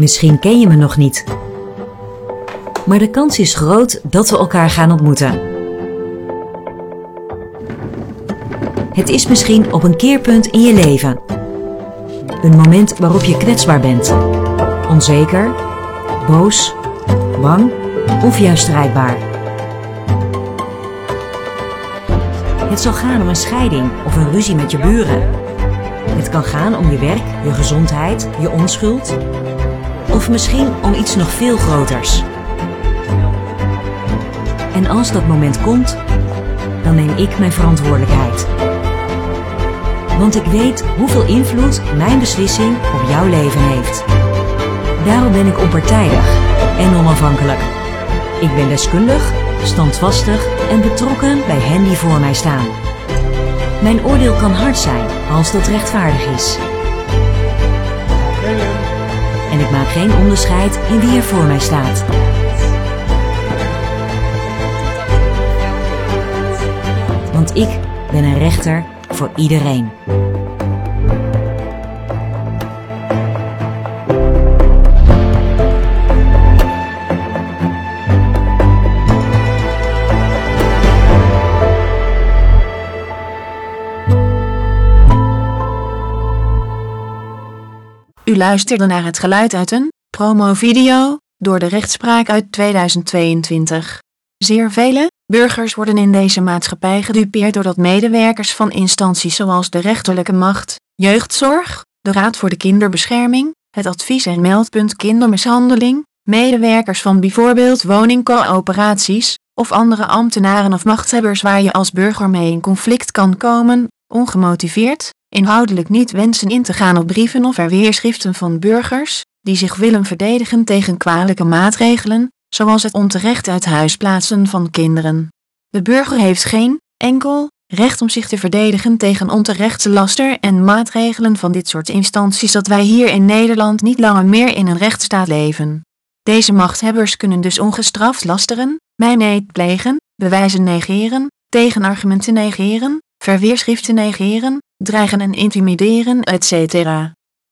Misschien ken je me nog niet. Maar de kans is groot dat we elkaar gaan ontmoeten. Het is misschien op een keerpunt in je leven. Een moment waarop je kwetsbaar bent. Onzeker, boos, bang of juist strijdbaar. Het zal gaan om een scheiding of een ruzie met je buren. Het kan gaan om je werk, je gezondheid, je onschuld. Of misschien om iets nog veel groters. En als dat moment komt, dan neem ik mijn verantwoordelijkheid. Want ik weet hoeveel invloed mijn beslissing op jouw leven heeft. Daarom ben ik onpartijdig en onafhankelijk. Ik ben deskundig, standvastig en betrokken bij hen die voor mij staan. Mijn oordeel kan hard zijn als dat rechtvaardig is. Ik maak geen onderscheid in wie er voor mij staat. Want ik ben een rechter voor iedereen. U luisterde naar het geluid uit een promovideo door de rechtspraak uit 2022. Zeer vele burgers worden in deze maatschappij gedupeerd doordat medewerkers van instanties zoals de rechterlijke macht, jeugdzorg, de Raad voor de Kinderbescherming, het advies- en meldpunt kindermishandeling, medewerkers van bijvoorbeeld woningcoöperaties of andere ambtenaren of machthebbers waar je als burger mee in conflict kan komen, ongemotiveerd, inhoudelijk niet wensen in te gaan op brieven of verweerschriften van burgers, die zich willen verdedigen tegen kwalijke maatregelen, zoals het onterecht uit huis plaatsen van kinderen. De burger heeft geen enkel recht om zich te verdedigen tegen onterechte laster en maatregelen van dit soort instanties dat wij hier in Nederland niet langer meer in een rechtsstaat leven. Deze machthebbers kunnen dus ongestraft lasteren, mijneed plegen, bewijzen negeren, tegenargumenten negeren, verweerschriften negeren, dreigen en intimideren, etc.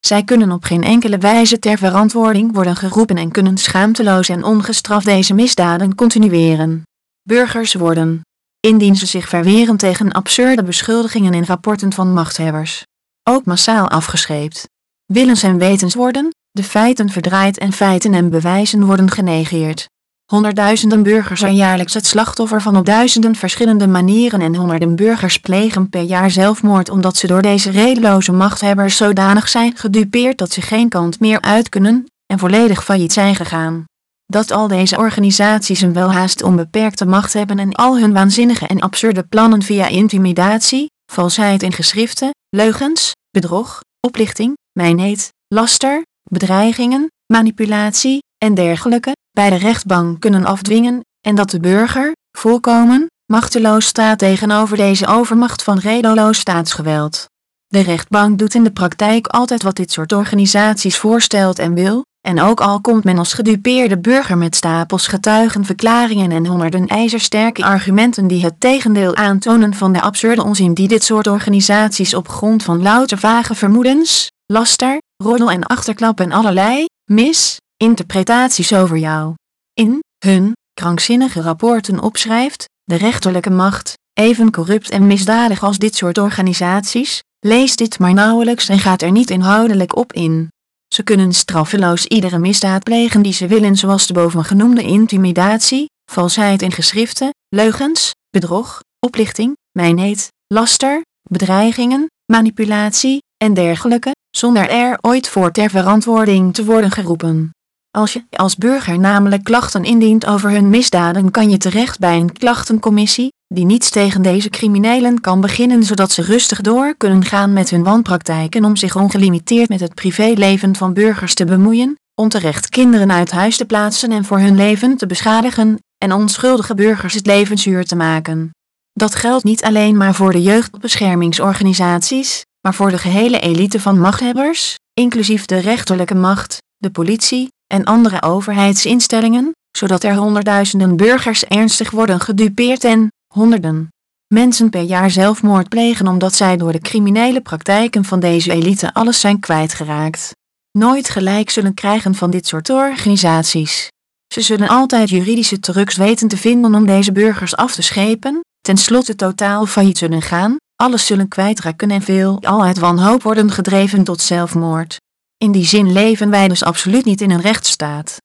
Zij kunnen op geen enkele wijze ter verantwoording worden geroepen en kunnen schaamteloos en ongestraft deze misdaden continueren. Burgers worden, indien ze zich verweren tegen absurde beschuldigingen in rapporten van machthebbers, ook massaal afgescheept. Willens en wetens worden, de feiten verdraaid en feiten en bewijzen worden genegeerd. Honderdduizenden burgers zijn jaarlijks het slachtoffer van op duizenden verschillende manieren en honderden burgers plegen per jaar zelfmoord omdat ze door deze redeloze machthebbers zodanig zijn gedupeerd dat ze geen kant meer uit kunnen en volledig failliet zijn gegaan. Dat al deze organisaties een welhaast onbeperkte macht hebben en al hun waanzinnige en absurde plannen via intimidatie, valsheid in geschriften, leugens, bedrog, oplichting, mijnheid, laster, bedreigingen, manipulatie en dergelijke, bij de rechtbank kunnen afdwingen, en dat de burger, volkomen, machteloos staat tegenover deze overmacht van redeloos staatsgeweld. De rechtbank doet in de praktijk altijd wat dit soort organisaties voorstelt en wil, en ook al komt men als gedupeerde burger met stapels getuigenverklaringen en honderden ijzersterke argumenten die het tegendeel aantonen van de absurde onzin die dit soort organisaties op grond van louter vage vermoedens, laster, roddel en achterklap en allerlei, mis, interpretaties over jou. In hun krankzinnige rapporten opschrijft, de rechterlijke macht, even corrupt en misdadig als dit soort organisaties, lees dit maar nauwelijks en gaat er niet inhoudelijk op in. Ze kunnen straffeloos iedere misdaad plegen die ze willen zoals de bovengenoemde intimidatie, valsheid in geschriften, leugens, bedrog, oplichting, mijnheid, laster, bedreigingen, manipulatie en dergelijke, zonder er ooit voor ter verantwoording te worden geroepen. Als je als burger namelijk klachten indient over hun misdaden kan je terecht bij een klachtencommissie, die niets tegen deze criminelen kan beginnen zodat ze rustig door kunnen gaan met hun wanpraktijken om zich ongelimiteerd met het privéleven van burgers te bemoeien, onterecht kinderen uit huis te plaatsen en voor hun leven te beschadigen, en onschuldige burgers het leven zuur te maken. Dat geldt niet alleen maar voor de jeugdbeschermingsorganisaties, maar voor de gehele elite van machthebbers, inclusief de rechterlijke macht, de politie en andere overheidsinstellingen, zodat er honderdduizenden burgers ernstig worden gedupeerd en honderden mensen per jaar zelfmoord plegen omdat zij door de criminele praktijken van deze elite alles zijn kwijtgeraakt. nooit gelijk zullen krijgen van dit soort organisaties. Ze zullen altijd juridische trucs weten te vinden om deze burgers af te schepen, tenslotte totaal failliet zullen gaan, alles zullen kwijtraken en veel al uit wanhoop worden gedreven tot zelfmoord. In die zin leven wij dus absoluut niet in een rechtsstaat.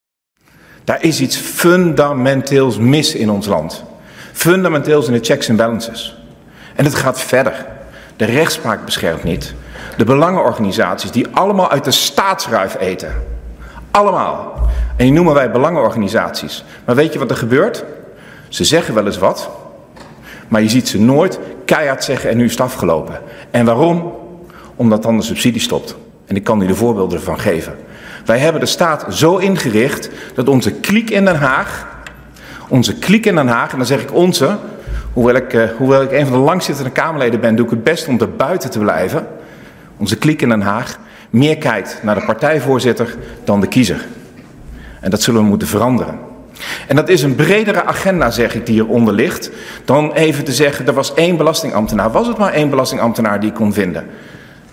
Daar is iets fundamenteels mis in ons land. Fundamenteels in de checks en balances. En het gaat verder. De rechtspraak beschermt niet. De belangenorganisaties die allemaal uit de staatsruif eten. Allemaal. En die noemen wij belangenorganisaties. Maar weet je wat er gebeurt? Ze zeggen wel eens wat. Maar je ziet ze nooit keihard zeggen en nu is het afgelopen. En waarom? Omdat dan de subsidie stopt. En ik kan u de voorbeelden ervan geven. Wij hebben de staat zo ingericht dat onze kliek in Den Haag, onze kliek in Den Haag, en dan zeg ik onze, hoewel ik, uh, hoewel ik een van de langzittende Kamerleden ben, doe ik het best om er buiten te blijven. Onze kliek in Den Haag meer kijkt naar de partijvoorzitter dan de kiezer. En dat zullen we moeten veranderen. En dat is een bredere agenda, zeg ik, die hieronder ligt, dan even te zeggen, er was één belastingambtenaar. Was het maar één belastingambtenaar die kon vinden?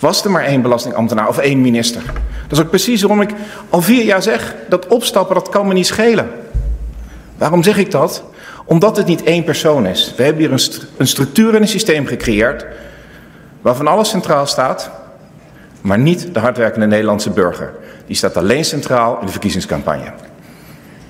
Was er maar één belastingambtenaar of één minister? Dat is ook precies waarom ik al vier jaar zeg, dat opstappen, dat kan me niet schelen. Waarom zeg ik dat? Omdat het niet één persoon is. We hebben hier een, structuur en een systeem gecreëerd, waarvan alles centraal staat, maar niet de hardwerkende Nederlandse burger. Die staat alleen centraal in de verkiezingscampagne.